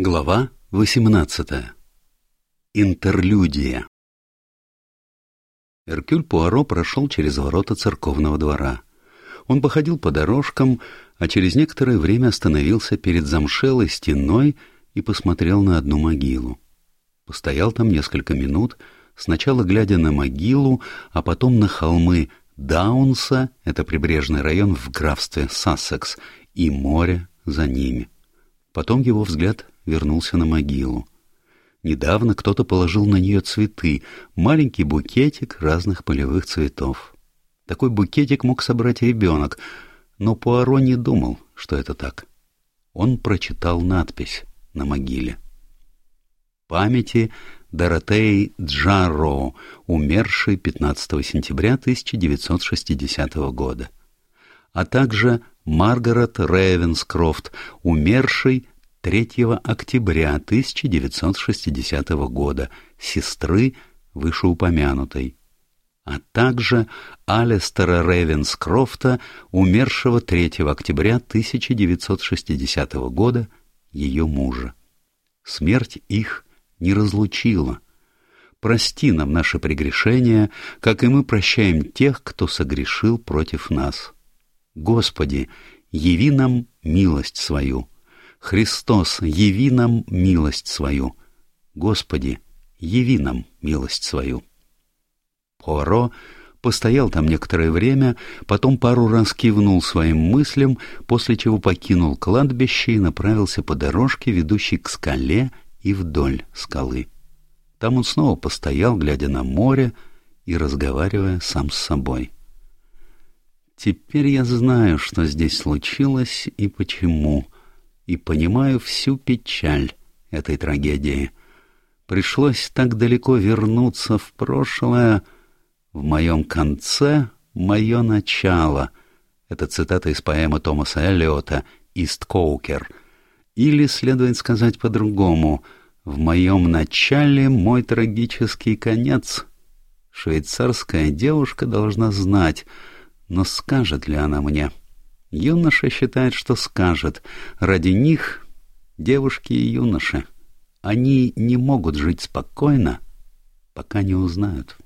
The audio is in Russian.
Глава 18. Интерлюдия Эркюль Пуаро прошел через ворота церковного двора. Он походил по дорожкам, а через некоторое время остановился перед замшелой стеной и посмотрел на одну могилу. Постоял там несколько минут, сначала глядя на могилу, а потом на холмы Даунса, это прибрежный район в графстве Сассекс, и море за ними. Потом его взгляд вернулся на могилу. Недавно кто-то положил на нее цветы, маленький букетик разных полевых цветов. Такой букетик мог собрать ребенок, но Пуаро не думал, что это так. Он прочитал надпись на могиле. Памяти Доротеи Джаро, умершей 15 сентября 1960 года, а также Маргарет Рейвенскрофт, умершей 3 октября 1960 года, сестры вышеупомянутой, а также Алистера Ревенскрофта, умершего 3 октября 1960 года, ее мужа. Смерть их не разлучила. Прости нам наши прегрешения, как и мы прощаем тех, кто согрешил против нас. Господи, яви нам милость свою Христос, яви нам милость свою. Господи, яви нам милость свою. Пуаро постоял там некоторое время, потом пару раз кивнул своим мыслям, после чего покинул кладбище и направился по дорожке, ведущей к скале и вдоль скалы. Там он снова постоял, глядя на море и разговаривая сам с собой. «Теперь я знаю, что здесь случилось и почему», и понимаю всю печаль этой трагедии. Пришлось так далеко вернуться в прошлое. В моем конце — мое начало. Это цитата из поэмы Томаса Эллиота «Исткоукер». Или, следует сказать по-другому, «В моем начале мой трагический конец». Швейцарская девушка должна знать, но скажет ли она мне — Юноша считает, что скажет. Ради них, девушки и юноши, они не могут жить спокойно, пока не узнают.